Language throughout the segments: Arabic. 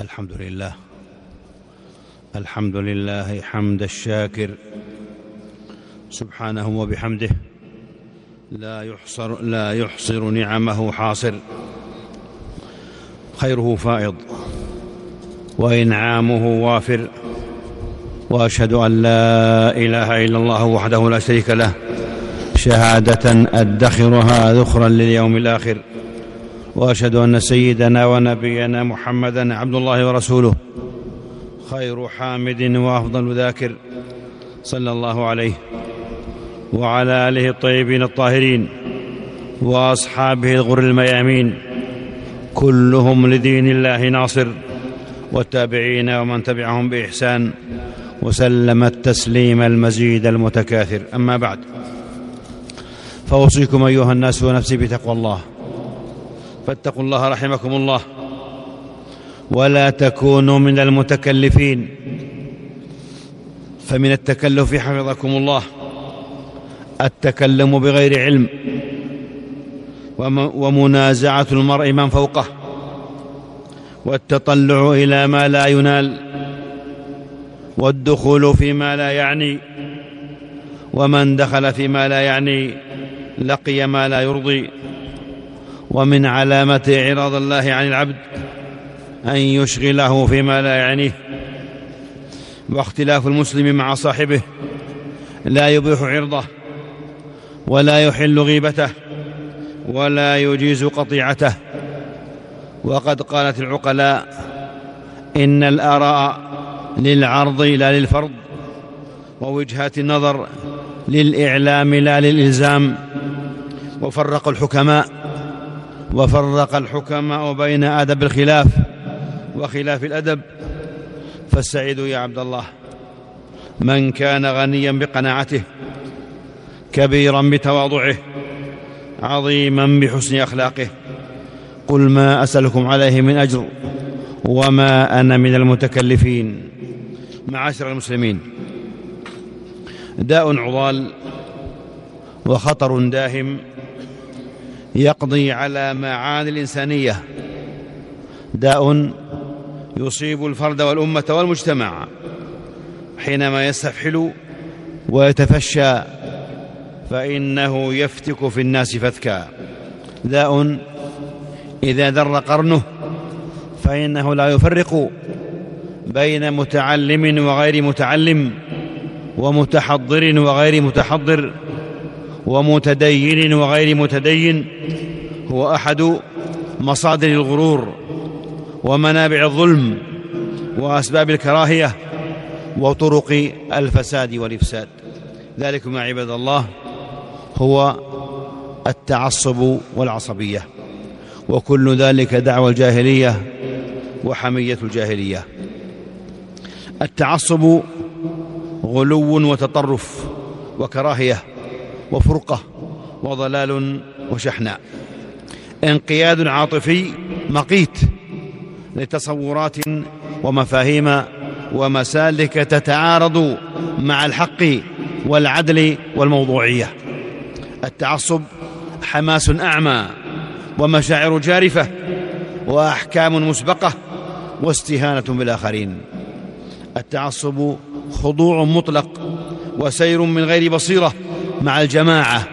الحمد لله. الحمد لله حمد الشاكر. سبحانه وبحمده. لا يحصر لا يحصر نعمه حاصر. خيره فائض. وإنعامه وافر. وأشهد أن لا إله إلا الله وحده لا شريك له. شهادة أدخرها ذخرا لليوم الآخر. وأشهد أن سيدنا ونبينا محمدا عبد الله ورسوله خير حامد وأفضل ذاكر صلى الله عليه وعلى آله الطيبين الطاهرين وأصحابه الغر الميامين كلهم لدين الله ناصر والتابعين ومن تبعهم بإحسان وسلم التسليم المزيد المتكاثر. أما بعد فأوصيكم أيها الناس ونفسي بتقوى الله. فاتقوا الله رحمكم الله. ولا تكونوا من المتكلفين. فمن التكلف حفظكم الله. التكلم بغير علم. ومنازعة المرء من فوقه. والتطلع إلى ما لا ينال. والدخول فيما لا يعني. ومن دخل فيما لا يعني لقي ما لا يرضي. ومن علامة إعراض الله عن العبد أن يشغله فيما لا يعنيه واختلاف المسلم مع صاحبه لا يبيح عرضه ولا يحل غيبته ولا يجيز قطيعته. وقد قالت العقلاء إن الآراء للعرض لا للفرض ووجهات النظر للإعلام لا للإلزام. وفرق الحكماء وفرق الحكماء بين أدب الخلاف وخلاف الأدب فالسعيد يا عبد الله من كان غنيا بقناعته كبيرا بتواضعه عظيما بحسن أخلاقه قل ما أسألكم عليه من أجر وما أنا من المتكلفين معاشر المسلمين. داء عضال وخطر داهم يقضي على معاني الإنسانية. داء يصيب الفرد والأمة والمجتمع حينما يستفحل ويتفشى فإنه يفتك في الناس فتكا. داء إذا در قرنه فإنه لا يفرق بين متعلم وغير متعلم ومتحضر وغير متحضر. ومتدين وغير متدين هو أحد مصادر الغرور ومنابع الظلم وأسباب الكراهية وطرق الفساد والإفساد. ذلكم يا عباد الله هو التعصب والعصبية وكل ذلك دعوى الجاهلية وحمية الجاهلية. التعصب غلو وتطرف وكراهية وفرقة وضلال وشحناء. انقياد عاطفي مقيت لتصورات ومفاهيم ومسالك تتعارض مع الحق والعدل والموضوعية. التعصب حماس أعمى ومشاعر جارفة وأحكام مسبقة واستهانة بالآخرين. التعصب خضوع مطلق وسير من غير بصيرة مع الجماعة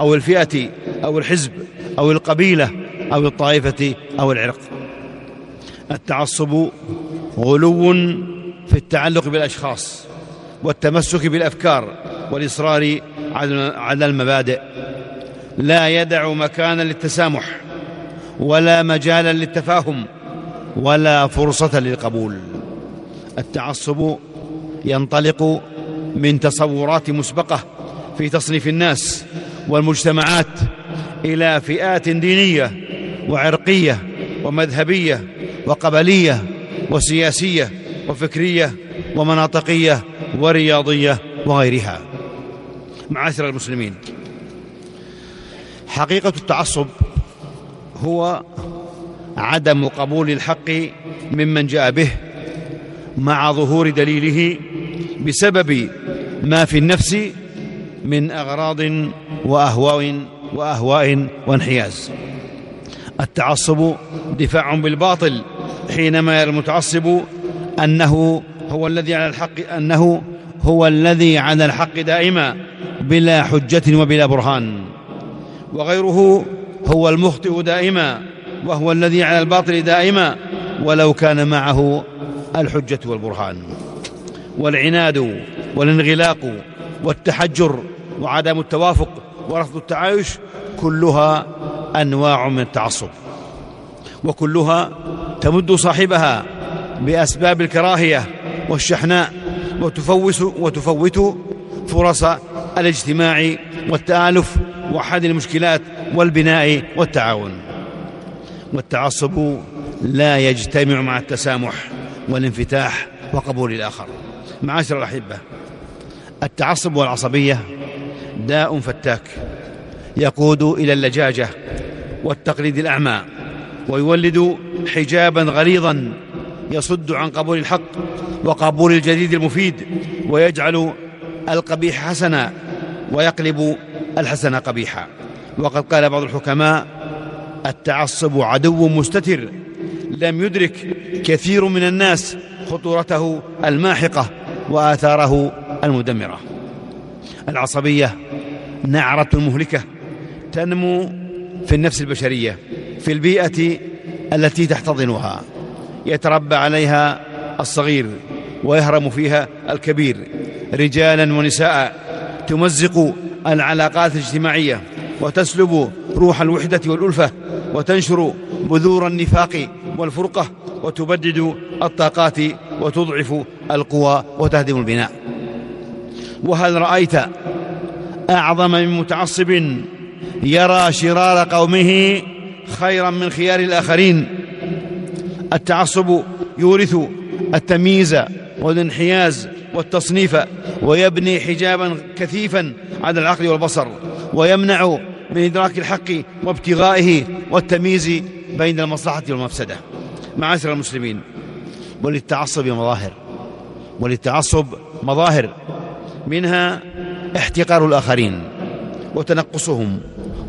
أو الفئة أو الحزب أو القبيلة أو الطائفة أو العرق. التعصب غلو في التعلق بالأشخاص والتمسك بالأفكار والإصرار على المبادئ. لا يدع مكانا للتسامح ولا مجالا للتفاهم ولا فرصة للقبول. التعصب ينطلق من تصورات مسبقة في تصنيف الناس والمجتمعات إلى فئات دينية وعرقية ومذهبية وقبلية وسياسية وفكرية ومناطقية ورياضية وغيرها. معاشر المسلمين حقيقة التعصب هو عدم قبول الحق ممن جاء به مع ظهور دليله بسبب ما في النفس من أغراض وأهواء وأهواء وانحياز. التعصب دفاع بالباطل حينما يرى المتعصب أنه هو الذي على الحق أنه هو الذي على الحق دائما بلا حجة وبلا برهان. وغيره هو المخطئ دائما وهو الذي على الباطل دائما ولو كان معه الحجة والبرهان. والعناد والانغلاق والتحجر وعدم التوافق ورفض التعايش كلها أنواع من التعصب. وكلها تمد صاحبها بأسباب الكراهية والشحناء وتفوس وتفوت فرص الاجتماع والتآلف وحل المشكلات والبناء والتعاون. والتعصب لا يجتمع مع التسامح والانفتاح وقبول الآخر. معاشر الأحبة التعصب والعصبية داء فتاك يقود إلى اللجاجة والتقليد الأعمى ويولد حجابا غليظا يصد عن قبول الحق وقبول الجديد المفيد ويجعل القبيح حسنا ويقلب الحسن قبيحا. وقد قال بعض الحكماء التعصب عدو مستتر لم يدرك كثير من الناس خطورته الماحقة وآثاره المدمرة. العصبية نعرة مهلكة تنمو في النفس البشرية في البيئة التي تحتضنها. يتربى عليها الصغير ويهرم فيها الكبير. رجالا ونساء تمزق العلاقات الاجتماعية وتسلب روح الوحدة والألفة وتنشر بذور النفاق والفرقة وتبدد الطاقات وتضعف القوى وتهدم البناء. وهل رأيت أعظم من متعصب يرى شرار قومه خيرا من خيار الآخرين. التعصب يورث التمييز والانحياز والتصنيف ويبني حجابا كثيفا على العقل والبصر ويمنع من إدراك الحق وابتغائه والتمييز بين المصلحة والمفسدة. معاشر المسلمين وللتعصب مظاهر وللتعصب مظاهر منها احتقار الآخرين وتنقصهم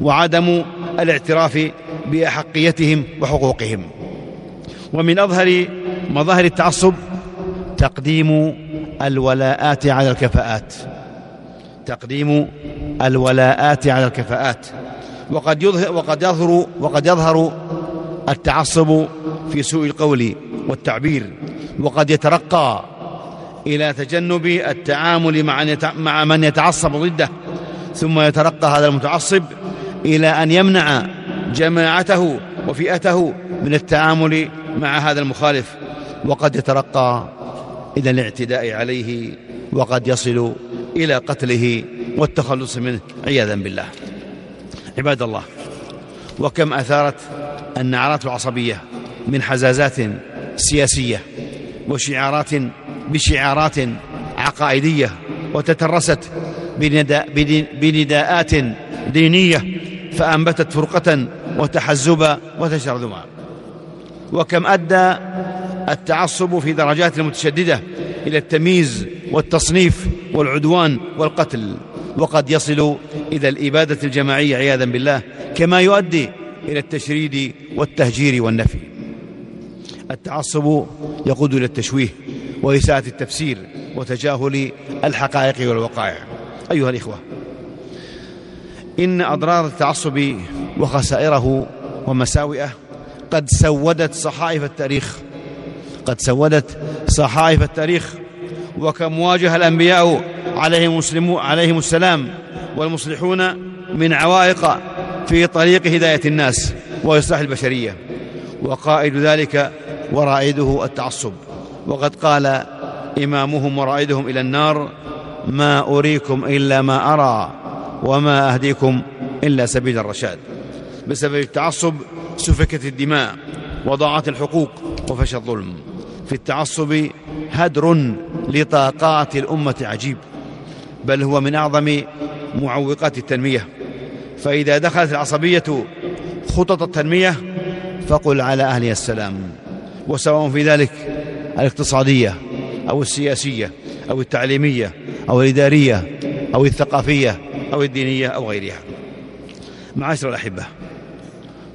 وعدم الاعتراف بأحقيتهم وحقوقهم. ومن أظهر مظاهر التعصب تقديم الولاءات على الكفاءات. تقديم الولاءات على الكفاءات. وقد يظهر وقد يظهر وقد يظهر التعصب في سوء القول والتعبير. وقد يترقى إلى تجنب التعامل مع من يتعصب ضده ثم يترقى هذا المتعصب إلى أن يمنع جماعته وفئته من التعامل مع هذا المخالف. وقد يترقى إلى الاعتداء عليه وقد يصل إلى قتله والتخلص منه عياذا بالله. عباد الله وكم أثارت النعرات العصبية من حزازات سياسية وشعارات بشعارات عقائدية وتترست بنداءات دينية فأنبتت فرقة وتحزبا وتشرذما وكم أدى التعصب في درجات المتشددة إلى التمييز والتصنيف والعدوان والقتل. وقد يصل إلى الإبادة الجماعية عياذا بالله كما يؤدي إلى التشريد والتهجير والنفي. التعصب يقود إلى التشويه وإساءة التفسير وتجاهل الحقائق والوقائع. أيها الإخوة إن أضرار التعصب وخسائره ومساوئه قد سودت صحائف التاريخ. قد سودت صحائف التاريخ. وكم واجه الأنبياء عليهم, عليهم السلام والمصلحون من عوائق في طريق هداية الناس وإصلاح البشرية. وقائد ذلك ورائده التعصب. وقد قال إمامهم ورائدهم إلى النار ما أريكم إلا ما أرى وما أهديكم إلا سبيل الرشاد. بسبب التعصب سفكت الدماء وضاعت الحقوق وفشى الظلم. في التعصب هدر لطاقات الأمة عجيب بل هو من أعظم معوقات التنمية. فإذا دخلت العصبية خطط التنمية فقل على أهلها السلام. وسواء في ذلك الاقتصادية أو السياسية أو التعليمية أو الإدارية أو الثقافية أو الدينية أو غيرها. معاشر الأحبة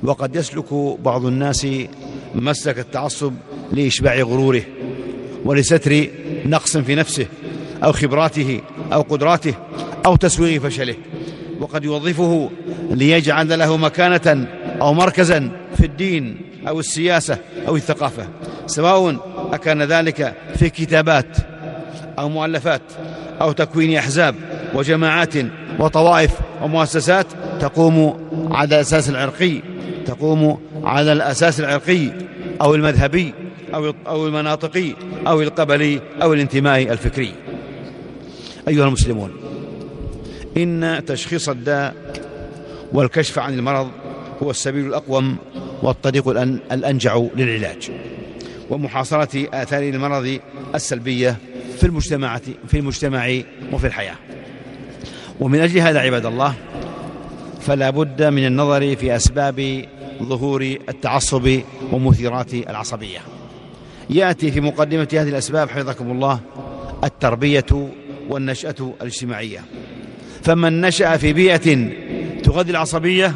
وقد يسلك بعض الناس مسك التعصب لإشباع غروره ولستر نقص في نفسه أو خبراته أو قدراته أو تسويغ فشله. وقد يوظفه ليجعل له مكانة أو مركزا في الدين أو السياسة أو الثقافة سواء أكان ذلك في كتابات أو مؤلفات أو تكوين أحزاب وجماعات وطوائف ومؤسسات تقوم على الأساس العرقي تقوم على الأساس العرقي أو المذهبي أو أو المناطقي أو القبلي أو الانتمائي الفكري. أيها المسلمون إن تشخيص الداء والكشف عن المرض هو السبيل الأقوم والطريق الأنجع للعلاج. ومحاصرة آثار المرض السلبية في المجتمع في المجتمع وفي الحياة. ومن أجل هذا عباد الله فلا بد من النظر في أسباب ظهور التعصب ومثيرات العصبية. يأتي في مقدمة هذه الأسباب حفظكم الله التربية والنشأة الاجتماعية. فمن نشأ في بيئة تغذي العصبية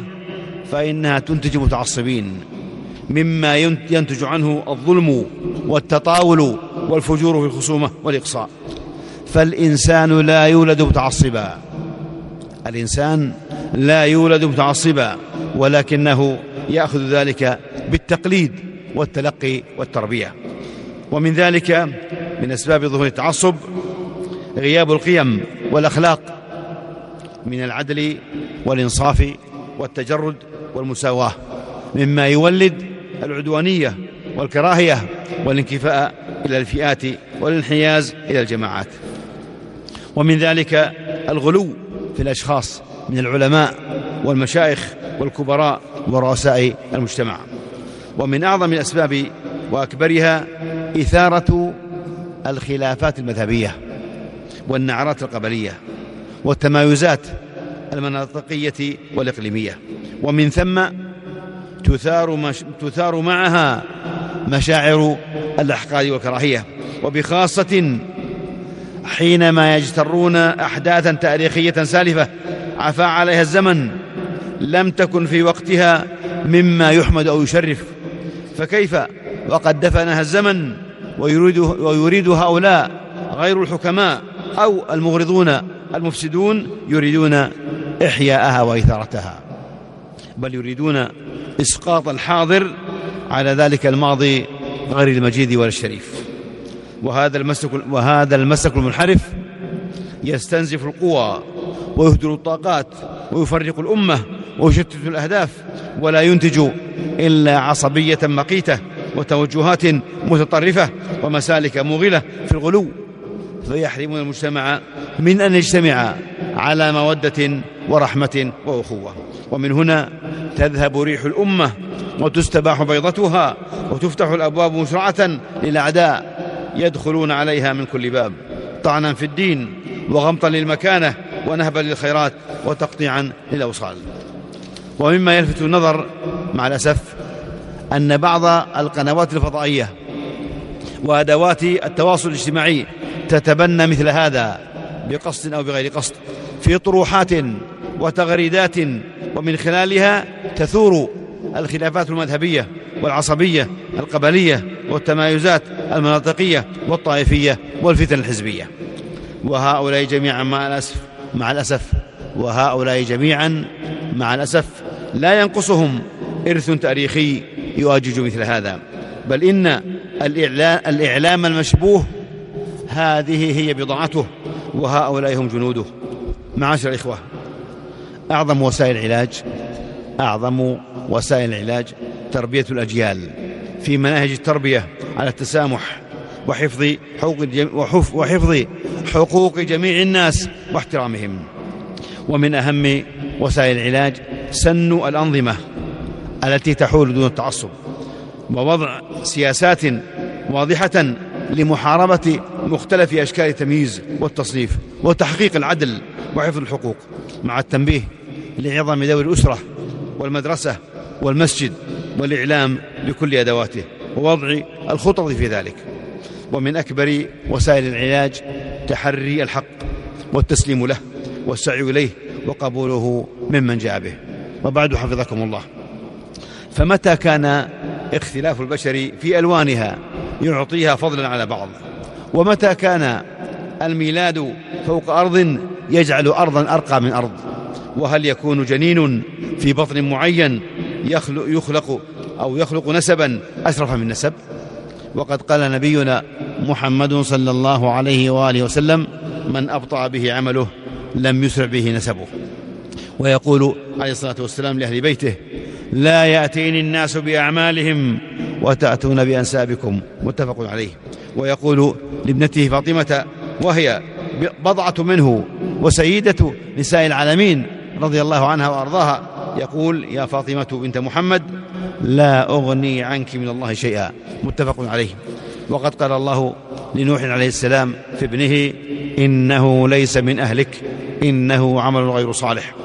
فإنها تنتج متعصبين. مما ينتج عنه الظلم والتطاول والفجور في الخصومة والإقصاء. فالإنسان لا يولد متعصبا. الإنسان لا يولد متعصبا ولكنه يأخذ ذلك بالتقليد والتلقي والتربية. ومن ذلك من أسباب ظهور التعصب غياب القيم والأخلاق من العدل والإنصاف والتجرد والمساواة مما يولد العدوانية والكراهية والانكفاء إلى الفئات والانحياز إلى الجماعات. ومن ذلك الغلو في الأشخاص من العلماء والمشايخ والكبراء ورؤساء المجتمع. ومن أعظم الأسباب وأكبرها إثارة الخلافات المذهبية والنعرات القبلية والتمايزات المناطقية والإقليمية. ومن ثم تثار, مش تثار معها مشاعر الأحقاد والكراهية. وبخاصة حينما يجترون أحداثا تاريخية سالفة عفى عليها الزمن لم تكن في وقتها مما يحمد أو يشرف. فكيف وقد دفنها الزمن ويريد, ويريد هؤلاء غير الحكماء أو المغرضون المفسدون يريدون إحياءها وإثارتها؟ بل يريدون إسقاط الحاضر على ذلك الماضي غير المجيد ولا الشريف. وهذا المسك وهذا المسك المنحرف يستنزف القوى ويهدر الطاقات ويفرق الأمة ويشتت الأهداف ولا ينتج إلا عصبية مقيتة وتوجهات متطرفة ومسالك مغلة في الغلو. فيحرمون المجتمع من أن يجتمع على مودة ورحمة وأخوة. ومن هنا تذهب ريح الأمة وتستباح بيضتها وتفتح الأبواب مسرعة للأعداء يدخلون عليها من كل باب. طعنا في الدين وغمطا للمكانة ونهبا للخيرات وتقطيعا للأوصال. ومما يلفت النظر مع الأسف أن بعض القنوات الفضائية وأدوات التواصل الاجتماعي تتبنى مثل هذا بقصد أو بغير قصد في طروحات وتغريدات ومن خلالها تثور الخلافات المذهبية والعصبية القبلية والتمايزات المناطقية والطائفية والفتن الحزبية. وهؤلاء جميعا مع الأسف مع الأسف وهؤلاء جميعا مع الأسف لا ينقصهم إرث تاريخي يؤجج مثل هذا. بل إن الإعلام المشبوه هذه هي بضاعته وهؤلاء هم جنوده. معاشر الإخوة أعظم وسائل العلاج أعظم وسائل العلاج تربية الأجيال في مناهج التربية على التسامح وحفظ حقوق وحفظ حقوق جميع الناس واحترامهم. ومن أهم وسائل العلاج سن الأنظمة التي تحول دون التعصب ووضع سياسات واضحة لمحاربة مختلف أشكال التمييز والتصنيف وتحقيق العدل وحفظ الحقوق مع التنبيه لعظم دور الأسرة والمدرسة والمسجد والإعلام لكل أدواته ووضع الخطط في ذلك. ومن أكبر وسائل العلاج تحري الحق والتسليم له والسعي إليه وقبوله ممن جاء به. وبعد حفظكم الله. فمتى كان اختلاف البشر في ألوانها؟ يعطيها فضلا على بعض. ومتى كان الميلاد فوق أرض يجعل أرضا أرقى من أرض؟ وهل يكون جنين في بطن معين يخلق, يخلق أو يخلق نسبا أشرف من نسب؟ وقد قال نبينا محمد صلى الله عليه وآله وسلم من أبطأ به عمله لم يسرع به نسبه. ويقول عليه الصلاة والسلام لأهل بيته لا يأتيني الناس بأعمالهم وتأتون بأنسابكم متفق عليه. ويقول لابنته فاطمة وهي بضعة منه وسيدة نساء العالمين رضي الله عنها وأرضاها يقول يا فاطمة بنت محمد لا أغني عنك من الله شيئا. متفق عليه. وقد قال الله لنوح عليه السلام في ابنه إنه ليس من أهلك إنه عمل غير صالح.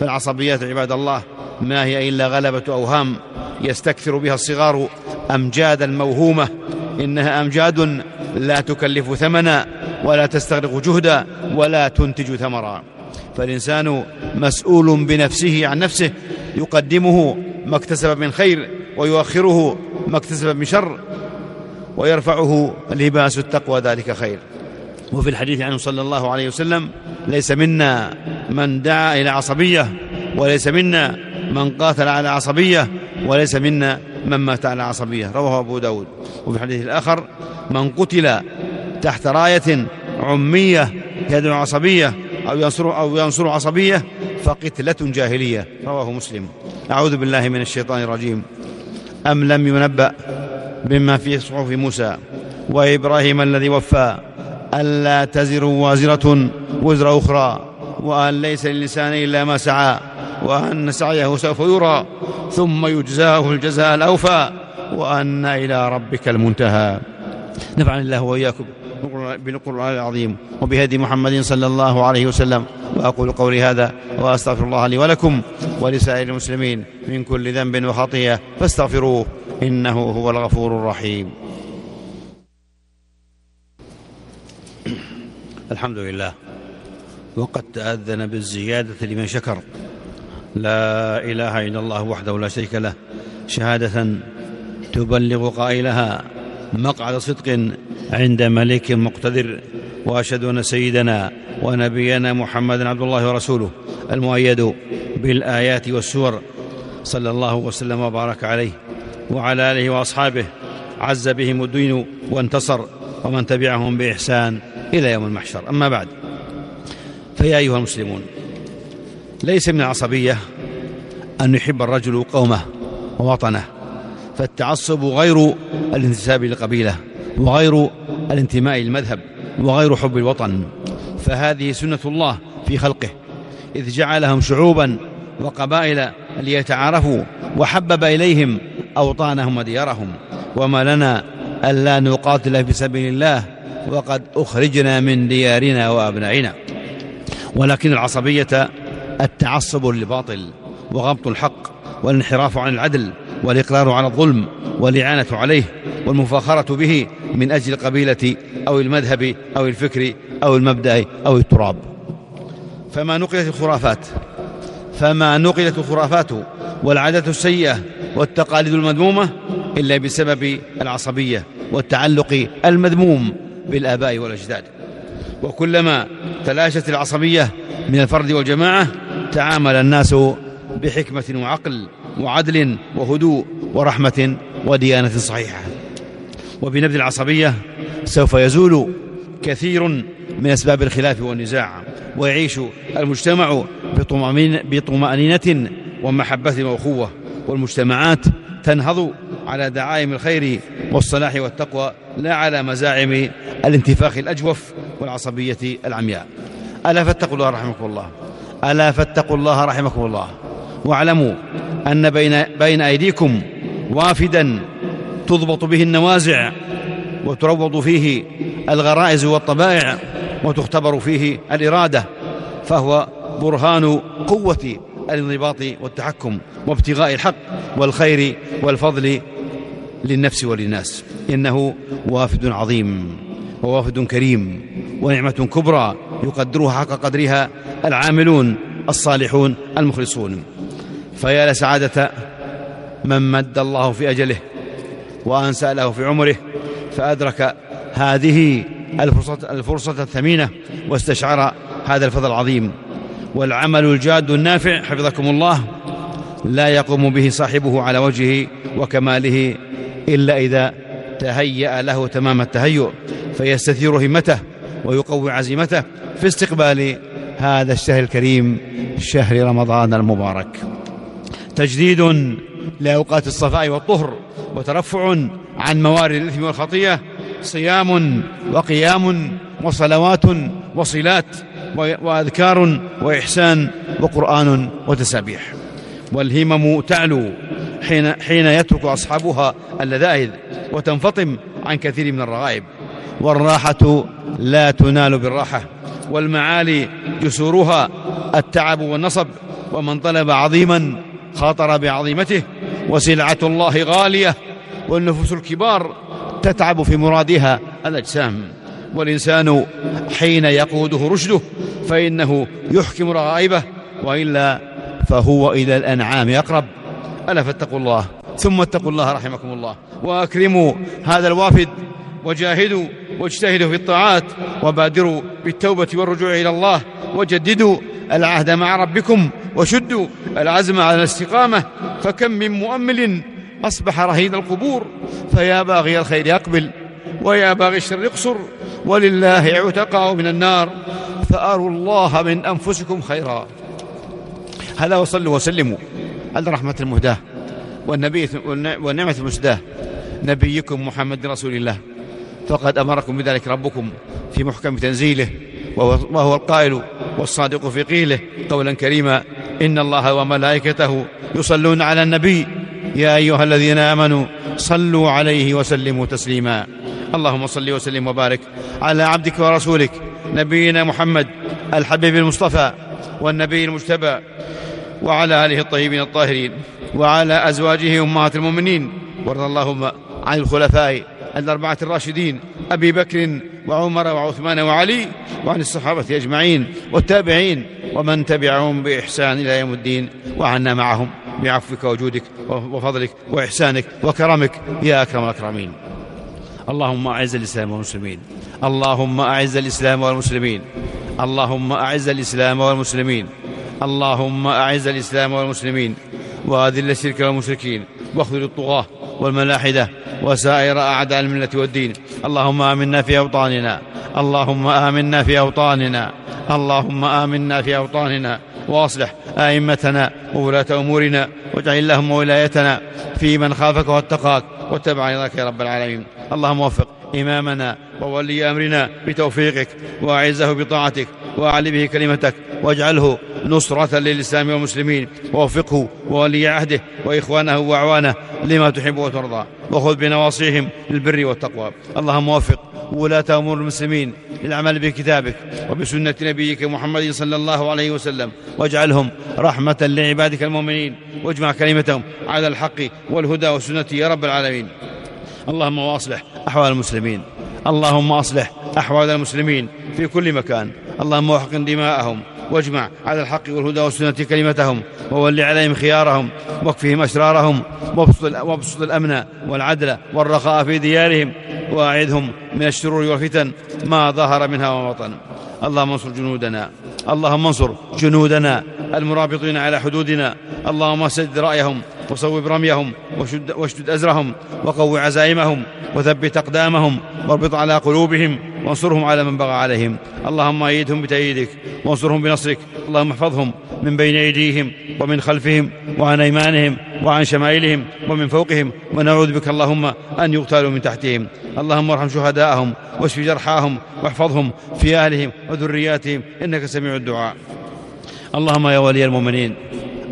فالعصبيات عباد الله ما هي إلا غلبة أوهام يستكثر بها الصغار أمجادا موهومة إنها أمجاد لا تكلف ثمنا ولا تستغرق جهدا ولا تنتج ثمرا. فالإنسان مسؤول بنفسه عن نفسه يقدمه ما اكتسب من خير ويؤخره ما اكتسب من شر ويرفعه لباس التقوى ذلك خير. وفي الحديث عنه صلى الله عليه وسلم ليس منا من دعا إلى عصبية وليس منا من قاتل على عصبية وليس منا من مات على عصبية. رواه أبو داود. وفي الحديث الآخر من قتل تحت راية عمية يدعو عصبية أو ينصر, أو ينصر عصبية فقتلة جاهلية. رواه مسلم. أعوذ بالله من الشيطان الرجيم. أم لم ينبأ بما في صحف موسى وإبراهيم الذي وفى ألا تزر وازرة وزر أخرى وأن ليس للإنسان إلا ما سعى وأن سعيه سوف يرى ثم يجزاه الجزاء الأوفى وأن إلى ربك المنتهى. نفعني الله وإياكم بالقرآن العظيم وبهدي محمد صلى الله عليه وسلم وأقول قولي هذا وأستغفر الله لي ولكم ولسائر المسلمين من كل ذنب وخطيئة فاستغفروه إنه هو الغفور الرحيم. الحمد لله وقد تأذن بالزيادة لمن شكر. لا إله إلا الله وحده لا شريك له شهادة تبلغ قائلها مقعد صدق عند ملك مقتدر وأشهد أن سيدنا ونبينا محمدا عبد الله ورسوله المؤيد بالآيات والسور صلى الله وسلم وبارك عليه وعلى آله وأصحابه عز بهم الدين وانتصر ومن تبعهم بإحسان إلى يوم المحشر. أما بعد فيا أيها المسلمون ليس من العصبية أن يحب الرجل قومه ووطنه فالتعصب غير الانتساب للقبيلة وغير الانتماء للمذهب وغير حب الوطن فهذه سنة الله في خلقه إذ جعلهم شعوبا وقبائل ليتعارفوا وحبب إليهم أوطانهم وديارهم وما لنا ألا نقاتل في سبيل الله وقد أخرجنا من ديارنا وأبنائنا. ولكن العصبية التعصب للباطل وغمط الحق والانحراف عن العدل والإقرار على الظلم والإعانة عليه والمفاخرة به من أجل القبيلة أو المذهب أو الفكر أو المبدأ أو التراب. فما نقلت الخرافات فما نقلت الخرافات والعادات السيئة والتقاليد المذمومة إلا بسبب العصبية والتعلق المذموم بالآباء والأجداد. وكلما تلاشت العصبية من الفرد والجماعة تعامل الناس بحكمة وعقل وعدل وهدوء ورحمة وديانة صحيحة. وبنبذ العصبية سوف يزول كثير من أسباب الخلاف والنزاع ويعيش المجتمع بطمأنينة ومحبة وأخوة والمجتمعات تنهض على دعائم الخير والصلاح والتقوى لا على مزاعم الانتفاخ الأجوف والعصبية العمياء. ألا فاتقوا الله رحمكم الله. ألا فاتقوا الله رحمكم الله. واعلموا أن بين, بين أيديكم وافدا تضبط به النوازع وتروض فيه الغرائز والطبائع وتختبر فيه الإرادة فهو برهان قوة الانضباط والتحكم وابتغاء الحق والخير والفضل للنفس وللناس. إنه وافد عظيم ووافد كريم ونعمة كبرى يقدرها حق قدرها العاملون الصالحون المخلصون. فيا لسعادة من مد الله في أجله وأن سأله في عمره فأدرك هذه الفرصة, الفرصة الثمينة واستشعر هذا الفضل العظيم. والعمل الجاد النافع حفظكم الله لا يقوم به صاحبه على وجهه وكماله إلا إذا تهيأ له تمام التهيؤ فيستثير همته ويقوي عزيمته في استقبال هذا الشهر الكريم شهر رمضان المبارك. تجديد لأوقات الصفاء والطهر وترفع عن موارد الإثم والخطيئة صيام وقيام وصلوات وصلات وأذكار وإحسان وقرآن وتسابيح. والهمم تعلو حين, حين يترك أصحابها اللذائذ وتنفطم عن كثير من الرغائب. والراحة لا تنال بالراحة والمعالي جسورها التعب والنصب ومن طلب عظيما خاطر بعظيمته وسلعة الله غالية والنفوس الكبار تتعب في مرادها الأجسام. والإنسان حين يقوده رشده فإنه يحكم رغائبه وإلا فهو إلى الأنعام أقرب. ألا فاتقوا الله ثم اتقوا الله رحمكم الله وأكرموا هذا الوافد وجاهدوا واجتهدوا في الطاعات وبادروا بالتوبة والرجوع إلى الله وجددوا العهد مع ربكم وشدوا العزم على الاستقامة فكم من مؤمل أصبح رهين القبور فيا باغي الخير أقبل ويا باغي الشر اقصر ولله عتقاء من النار فأروا الله من أنفسكم خيرا. هذا وصلوا وسلموا. على رحمة المهداة والنبي والنعمة المسداة. نبيكم محمد رسول الله. فقد أمركم بذلك ربكم في محكم تنزيله وهو القائل والصادق في قيله قولا كريما إن الله وملائكته يصلون على النبي. يا أيها الذين آمنوا صلوا عليه وسلموا تسليما. اللهم صل وسلم وبارك على عبدك ورسولك نبينا محمد الحبيب المصطفى والنبي المجتبى وعلى آله الطيبين الطاهرين وعلى أزواجه أمهات المؤمنين. وارض اللهم عن الخلفاء الأربعة الراشدين أبي بكر وعمر وعثمان وعلي وعن الصحابة أجمعين والتابعين ومن تبعهم بإحسان إلى يوم الدين. وعنا معهم بعفوك وجودك وفضلك وإحسانك وكرمك يا أكرم الأكرمين. اللهم أعز الإسلام والمسلمين. اللهم أعز الإسلام والمسلمين. اللهم أعز الإسلام والمسلمين. اللهم أعز الإسلام والمسلمين. وأذل الشرك والمشركين واخذل الطغاة والملاحدة وسائر أعداء الملة والدين. اللهم آمنا في أوطاننا. اللهم آمنا في أوطاننا. اللهم آمنا في أوطاننا. وأصلح أئمتنا وولاة أمورنا واجعل اللهم ولايتنا في من خافك واتقاك واتبع رضاك يا رب العالمين. اللهم وفق إمامنا وولي أمرنا بتوفيقك وأعزه بطاعتك وأعلي به كلمتك واجعله نصرة للإسلام والمسلمين ووفقه وولي عهده وإخوانه وأعوانه لما تحب وترضى وخذ بنواصيهم للبر والتقوى. اللهم وفق ولاة أمور المسلمين للعمل بكتابك وبسنة نبيك محمد صلى الله عليه وسلم واجعلهم رحمة لعبادك المؤمنين واجمع كلمتهم على الحق والهدى والسنة يا رب العالمين. اللهم واصلح أحوال المسلمين. اللهم أصلح أحوال المسلمين في كل مكان. اللهم وحقن دماءهم. واجمع على الحق والهدى والسنة كلمتهم وول عليهم خيارهم واكفهم أشرارهم وابسط الأمن والعدل والرخاء في ديارهم وأعذهم من الشرور والفتن ما ظهر منها وما بطن. اللهم انصر جنودنا. اللهم انصر جنودنا. المرابطين على حدودنا. اللهم سدد رأيهم وصوب رميهم وشد, واشدد أزرهم وقو عزائمهم وثبت أقدامهم واربط على قلوبهم وانصرهم على من بغى عليهم. اللهم أيدهم بتأييدك وانصرهم بنصرك. اللهم احفظهم من بين أيديهم ومن خلفهم وعن أيمانهم وعن شمائلهم ومن فوقهم. ونعوذ بك اللهم أن يغتالوا من تحتهم. اللهم ارحم شهداءهم واشف جرحاهم واحفظهم في أهلهم وذرياتهم. إنك سميع الدعاء. اللهم يا ولي المؤمنين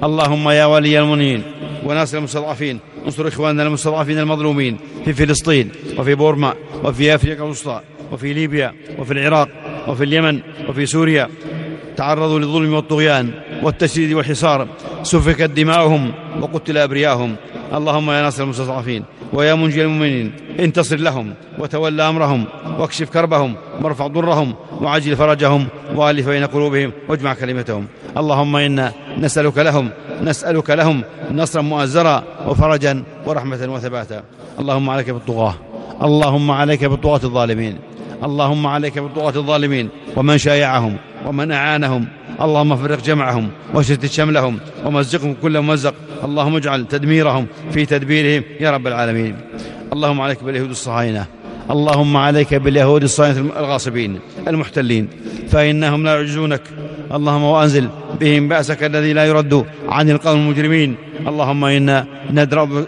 اللهم يا ولي المؤمنين وناصر المستضعفين انصر إخواننا المستضعفين المظلومين في فلسطين وفي بورما وفي أفريقيا الوسطى وفي ليبيا وفي العراق وفي اليمن وفي سوريا تعرضوا للظلم والطغيان والتشديد والحصار سفكت دماؤهم وقتل أبرياءهم. اللهم يا ناصر المستضعفين ويا منجي المؤمنين انتصر لهم وتولى أمرهم واكشف كربهم وارفع ضرهم وعجل فرجهم وألف بين قلوبهم واجمع كلمتهم. اللهم إنا نسألك لهم نسألك لهم نصرا مؤزرا وفرجا ورحمة وثباتا. اللهم عليك بالطغاة اللهم عليك بالطغاة الظالمين. اللهم عليك بالطغاة الظالمين ومن شايعهم ومن أعانهم. اللهم فرق جمعهم وشتت شملهم ومزقهم كل ممزق اللهم اجعل تدميرهم في تدبيرهم يا رب العالمين. اللهم عليك باليهود الصهاينة. اللهم عليك باليهود الصهاينة الغاصبين المحتلين. فإنهم لا يعجزونك. اللهم وأنزل بهم بأسك الذي لا يرد عن القوم المجرمين. اللهم إنا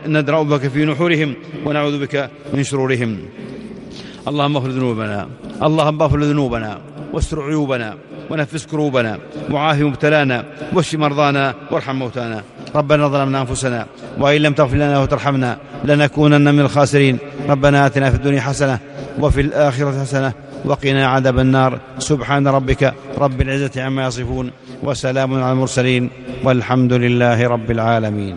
ندرأ بك في نحورهم ونعوذ بك من شرورهم. اللهم اغفر ذنوبنا. اللهم اغفر ذنوبنا واستر عيوبنا. ونفس كروبنا. وعافي مبتلانا. واشف مرضانا. وارحم موتانا. ربنا ظلمنا أنفسنا. وإن لم تغفر لنا وترحمنا لنكونن من الخاسرين. ربنا آتنا في الدنيا حسنة وفي الآخرة حسنة وقنا عذاب النار. سبحان ربك رب العزة عما يصفون وسلام على المرسلين والحمد لله رب العالمين.